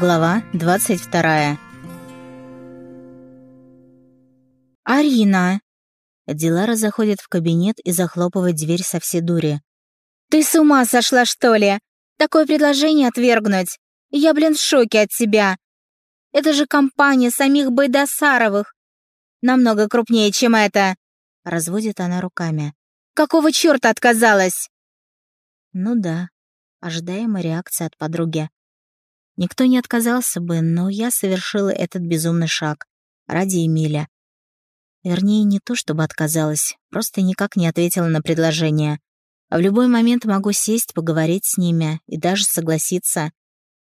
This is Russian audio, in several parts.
Глава 22. «Арина!» Дилара заходит в кабинет и захлопывает дверь со всей дури. «Ты с ума сошла, что ли? Такое предложение отвергнуть? Я, блин, в шоке от тебя. Это же компания самих Байдасаровых. Намного крупнее, чем это!» Разводит она руками. «Какого черта отказалась?» Ну да, ожидаемая реакция от подруги. Никто не отказался бы, но я совершила этот безумный шаг. Ради Эмиля. Вернее, не то чтобы отказалась, просто никак не ответила на предложение. А в любой момент могу сесть, поговорить с ними и даже согласиться.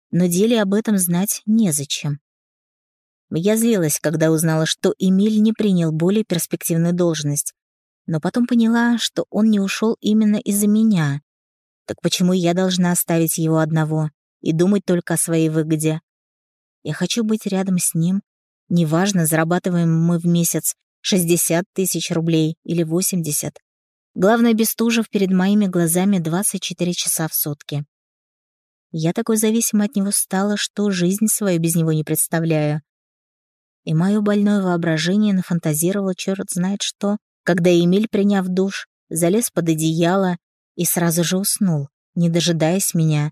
Но деле об этом знать незачем. Я злилась, когда узнала, что Эмиль не принял более перспективную должность. Но потом поняла, что он не ушел именно из-за меня. Так почему я должна оставить его одного? И думать только о своей выгоде. Я хочу быть рядом с ним. Неважно, зарабатываем мы в месяц 60 тысяч рублей или 80. Главное, Бестужев перед моими глазами 24 часа в сутки. Я такой зависимой от него стала, что жизнь свою без него не представляю. И мое больное воображение нафантазировало черт знает что, когда Эмиль, приняв душ, залез под одеяло и сразу же уснул, не дожидаясь меня.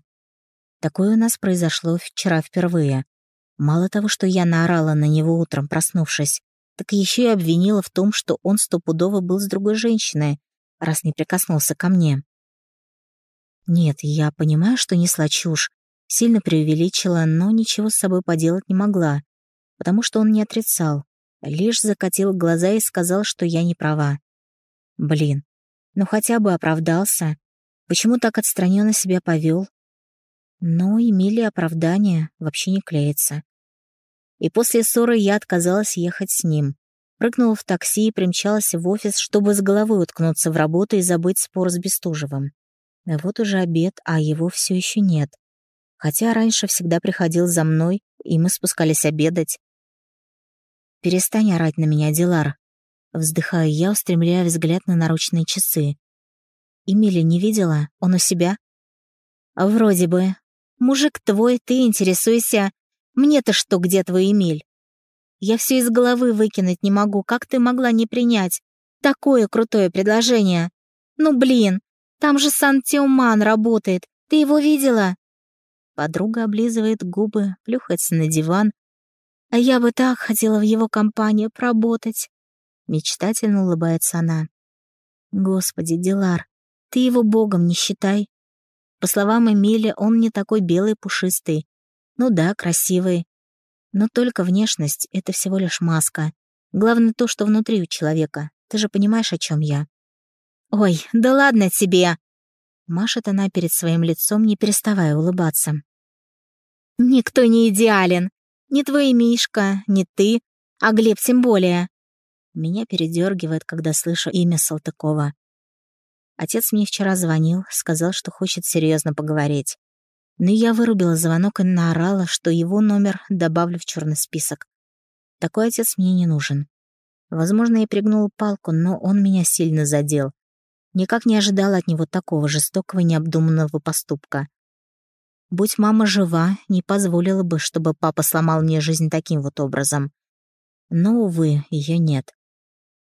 Такое у нас произошло вчера впервые. Мало того, что я наорала на него утром, проснувшись, так еще и обвинила в том, что он стопудово был с другой женщиной, раз не прикоснулся ко мне. Нет, я понимаю, что несла чушь, сильно преувеличила, но ничего с собой поделать не могла, потому что он не отрицал, лишь закатил глаза и сказал, что я не права. Блин, ну хотя бы оправдался. Почему так отстраненно себя повел? Но Эмилия оправдание вообще не клеится. И после ссоры я отказалась ехать с ним. Прыгнула в такси и примчалась в офис, чтобы с головой уткнуться в работу и забыть спор с Бестужевым. И вот уже обед, а его все еще нет. Хотя раньше всегда приходил за мной, и мы спускались обедать. «Перестань орать на меня, Дилар!» Вздыхаю я, устремляя взгляд на наручные часы. «Эмили не видела? Он у себя?» «Вроде бы. Мужик твой, ты интересуйся. Мне-то что, где твой Эмиль? Я все из головы выкинуть не могу. Как ты могла не принять? Такое крутое предложение. Ну, блин, там же Сан-Теоман работает. Ты его видела?» Подруга облизывает губы, плюхается на диван. «А я бы так хотела в его компании поработать». Мечтательно улыбается она. «Господи, Дилар, ты его богом не считай. По словам Эмили, он не такой белый пушистый. Ну да, красивый. Но только внешность — это всего лишь маска. Главное то, что внутри у человека. Ты же понимаешь, о чем я. «Ой, да ладно тебе!» Машет она перед своим лицом, не переставая улыбаться. «Никто не идеален. Ни твой Мишка, ни ты, а Глеб тем более». Меня передергивает, когда слышу имя Салтыкова. Отец мне вчера звонил, сказал, что хочет серьезно поговорить. Но я вырубила звонок и наорала, что его номер добавлю в черный список. Такой отец мне не нужен. Возможно, я пригнула палку, но он меня сильно задел. Никак не ожидала от него такого жестокого и необдуманного поступка. Будь мама жива, не позволила бы, чтобы папа сломал мне жизнь таким вот образом. Но, увы, ее нет.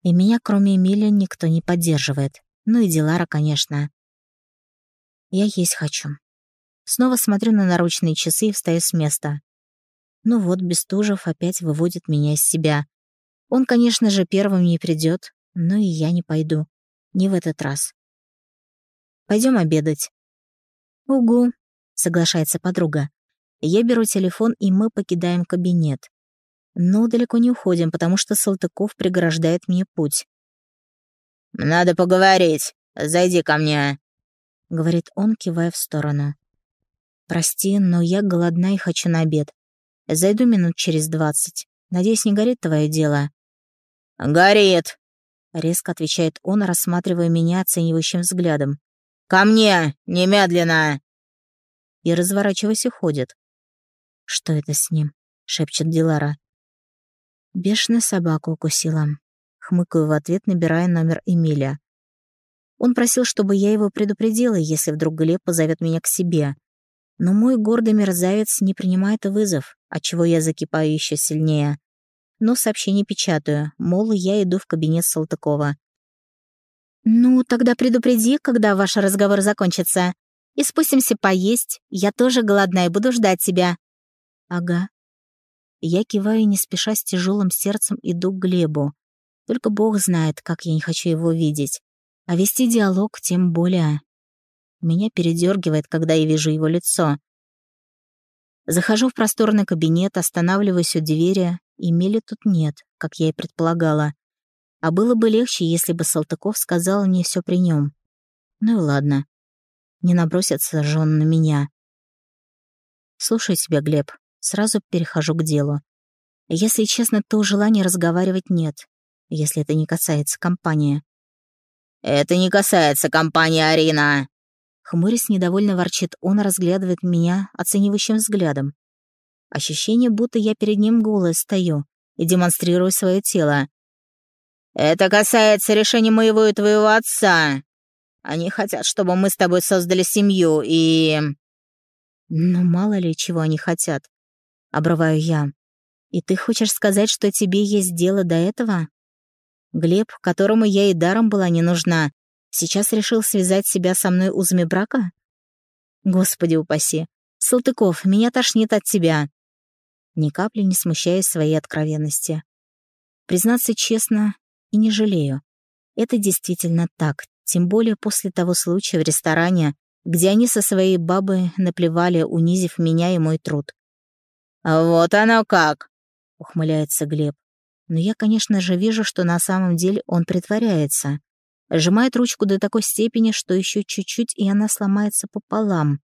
И меня, кроме Эмилия, никто не поддерживает. Ну и Дилара, конечно. Я есть хочу. Снова смотрю на наручные часы и встаю с места. Ну вот, Бестужев опять выводит меня из себя. Он, конечно же, первым не придет, но и я не пойду. Не в этот раз. Пойдем обедать. Угу, соглашается подруга. Я беру телефон, и мы покидаем кабинет. Но далеко не уходим, потому что Салтыков преграждает мне путь. «Надо поговорить. Зайди ко мне», — говорит он, кивая в сторону. «Прости, но я голодна и хочу на обед. Зайду минут через двадцать. Надеюсь, не горит твое дело?» «Горит», — резко отвечает он, рассматривая меня оценивающим взглядом. «Ко мне! Немедленно!» И, разворачиваясь, уходит. «Что это с ним?» — шепчет Дилара. «Бешеная собака укусила. Хмыкаю в ответ, набирая номер Эмиля. Он просил, чтобы я его предупредила, если вдруг Глеб позовет меня к себе. Но мой гордый мерзавец не принимает вызов, отчего я закипаю еще сильнее. Но сообщение печатаю, мол, я иду в кабинет Салтыкова. «Ну, тогда предупреди, когда ваш разговор закончится. И спустимся поесть. Я тоже голодна и буду ждать тебя». «Ага». Я киваю не спеша с тяжелым сердцем иду к Глебу. Только Бог знает, как я не хочу его видеть. А вести диалог тем более. Меня передергивает, когда я вижу его лицо. Захожу в просторный кабинет, останавливаюсь у двери, и Мели тут нет, как я и предполагала. А было бы легче, если бы Салтыков сказал мне все при нем. Ну и ладно. Не набросится же он на меня. Слушай себя, Глеб. Сразу перехожу к делу. Если честно, то желания разговаривать нет, если это не касается компании. «Это не касается компании, Арина!» Хмурясь недовольно ворчит, он разглядывает меня оценивающим взглядом. Ощущение, будто я перед ним голая стою и демонстрирую свое тело. «Это касается решения моего и твоего отца. Они хотят, чтобы мы с тобой создали семью и...» «Ну, мало ли, чего они хотят», — обрываю я. «И ты хочешь сказать, что тебе есть дело до этого?» Глеб, которому я и даром была не нужна, сейчас решил связать себя со мной узами брака? Господи упаси. Салтыков, меня тошнит от тебя. Ни капли не смущаясь своей откровенности. Признаться честно, и не жалею. Это действительно так, тем более после того случая в ресторане, где они со своей бабой наплевали, унизив меня и мой труд. «Вот оно как!» — ухмыляется Глеб. Но я, конечно же, вижу, что на самом деле он притворяется. Сжимает ручку до такой степени, что еще чуть-чуть, и она сломается пополам.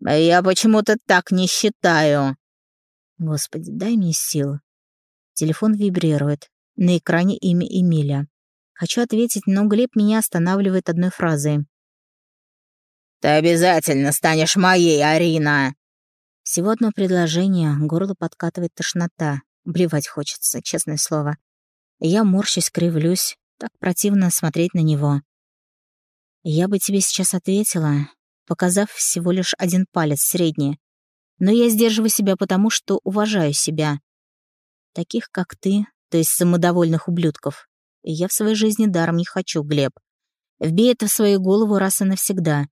«Я почему-то так не считаю». Господи, дай мне сил. Телефон вибрирует. На экране имя Эмиля. Хочу ответить, но Глеб меня останавливает одной фразой. «Ты обязательно станешь моей, Арина!» Всего одно предложение, горло подкатывает тошнота. Блевать хочется, честное слово. Я морщусь, кривлюсь. Так противно смотреть на него. Я бы тебе сейчас ответила, показав всего лишь один палец средний. Но я сдерживаю себя потому, что уважаю себя. Таких, как ты, то есть самодовольных ублюдков. Я в своей жизни даром не хочу, Глеб. Вбей это в свою голову раз и навсегда.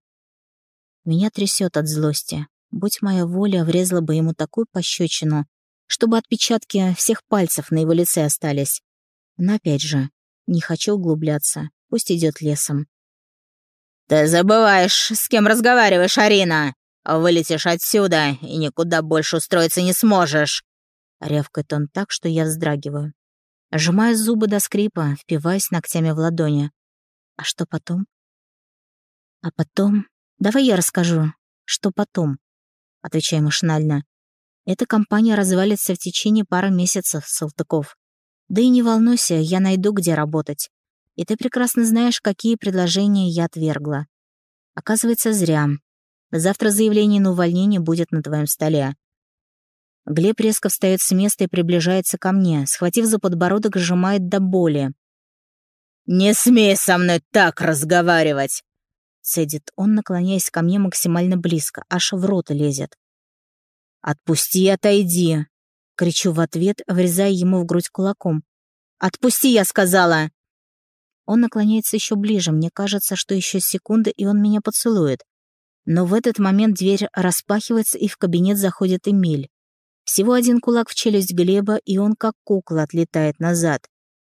Меня трясет от злости. Будь моя воля, врезала бы ему такую пощечину, чтобы отпечатки всех пальцев на его лице остались. Но опять же, не хочу углубляться, пусть идет лесом. «Ты забываешь, с кем разговариваешь, Арина! Вылетишь отсюда и никуда больше устроиться не сможешь!» Рявкает он так, что я вздрагиваю. Сжимаю зубы до скрипа, впиваясь ногтями в ладони. А что потом? А потом... Давай я расскажу, что потом. Отвечаю машинально. Эта компания развалится в течение пары месяцев, Салтыков. Да и не волнуйся, я найду, где работать. И ты прекрасно знаешь, какие предложения я отвергла. Оказывается, зря. Завтра заявление на увольнение будет на твоем столе. Глеб резко встает с места и приближается ко мне, схватив за подбородок, сжимает до боли. «Не смей со мной так разговаривать!» Цедит он, наклоняясь ко мне максимально близко, аж в рот лезет. «Отпусти и отойди!» Кричу в ответ, врезая ему в грудь кулаком. «Отпусти, я сказала!» Он наклоняется еще ближе, мне кажется, что еще секунда, и он меня поцелует. Но в этот момент дверь распахивается, и в кабинет заходит Эмиль. Всего один кулак в челюсть Глеба, и он как кукла отлетает назад.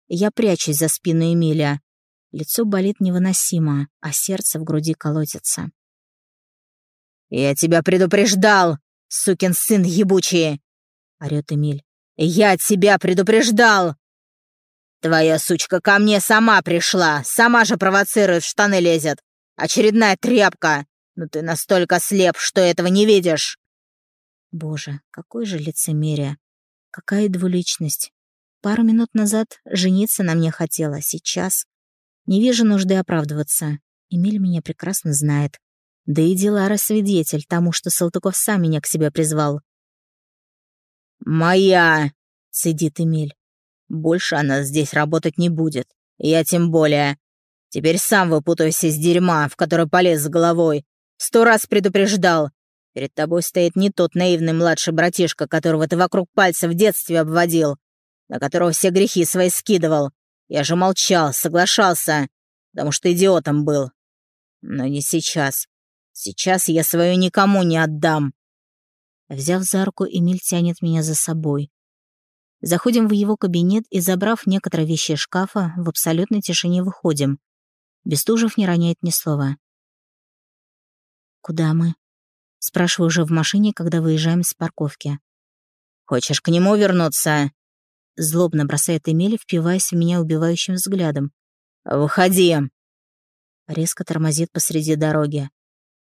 Я прячусь за спину Эмиля. Лицо болит невыносимо, а сердце в груди колотится. «Я тебя предупреждал, сукин сын ебучий!» — орёт Эмиль. «Я тебя предупреждал!» «Твоя сучка ко мне сама пришла, сама же провоцирует, в штаны лезет. Очередная тряпка, но ты настолько слеп, что этого не видишь!» Боже, какое же лицемерие. Какая двуличность. Пару минут назад жениться на мне хотела, сейчас... Не вижу нужды оправдываться. Эмиль меня прекрасно знает. Да и Дилара свидетель тому, что Салтыков сам меня к себе призвал. «Моя!» — цедит Эмиль. «Больше она здесь работать не будет. Я тем более. Теперь сам выпутаюсь из дерьма, в которое полез с головой. Сто раз предупреждал. Перед тобой стоит не тот наивный младший братишка, которого ты вокруг пальца в детстве обводил, на которого все грехи свои скидывал. Я же молчал, соглашался, потому что идиотом был. Но не сейчас. Сейчас я свою никому не отдам. Взяв за руку, Эмиль тянет меня за собой. Заходим в его кабинет и, забрав некоторые вещи из шкафа, в абсолютной тишине выходим. Бестужев не роняет ни слова. «Куда мы?» Спрашиваю уже в машине, когда выезжаем с парковки. «Хочешь к нему вернуться?» Злобно бросает Эмиль, впиваясь в меня убивающим взглядом. «Выходи!» Резко тормозит посреди дороги.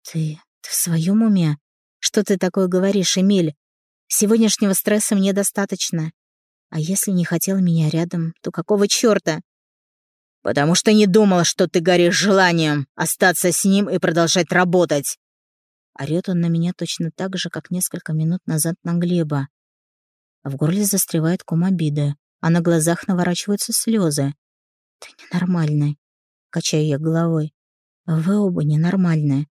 «Ты... ты в своем уме? Что ты такое говоришь, Эмиль? Сегодняшнего стресса мне достаточно. А если не хотел меня рядом, то какого чёрта?» «Потому что не думал, что ты горишь желанием остаться с ним и продолжать работать!» Орёт он на меня точно так же, как несколько минут назад на Глеба. В горле застревает ком обиды, а на глазах наворачиваются слезы. «Ты ненормальный», — качаю я головой. «Вы оба ненормальные.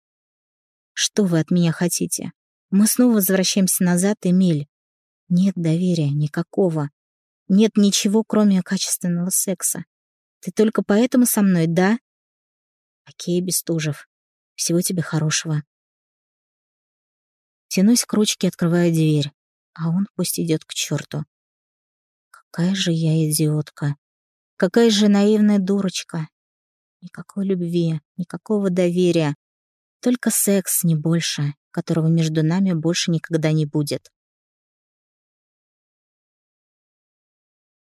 Что вы от меня хотите? Мы снова возвращаемся назад, Эмиль. Нет доверия, никакого. Нет ничего, кроме качественного секса. Ты только поэтому со мной, да? Окей, Бестужев. Всего тебе хорошего. Тянусь к ручке, открываю дверь, а он пусть идет к черту. Какая же я идиотка. Какая же наивная дурочка. Никакой любви, никакого доверия. Только секс, не больше, которого между нами больше никогда не будет.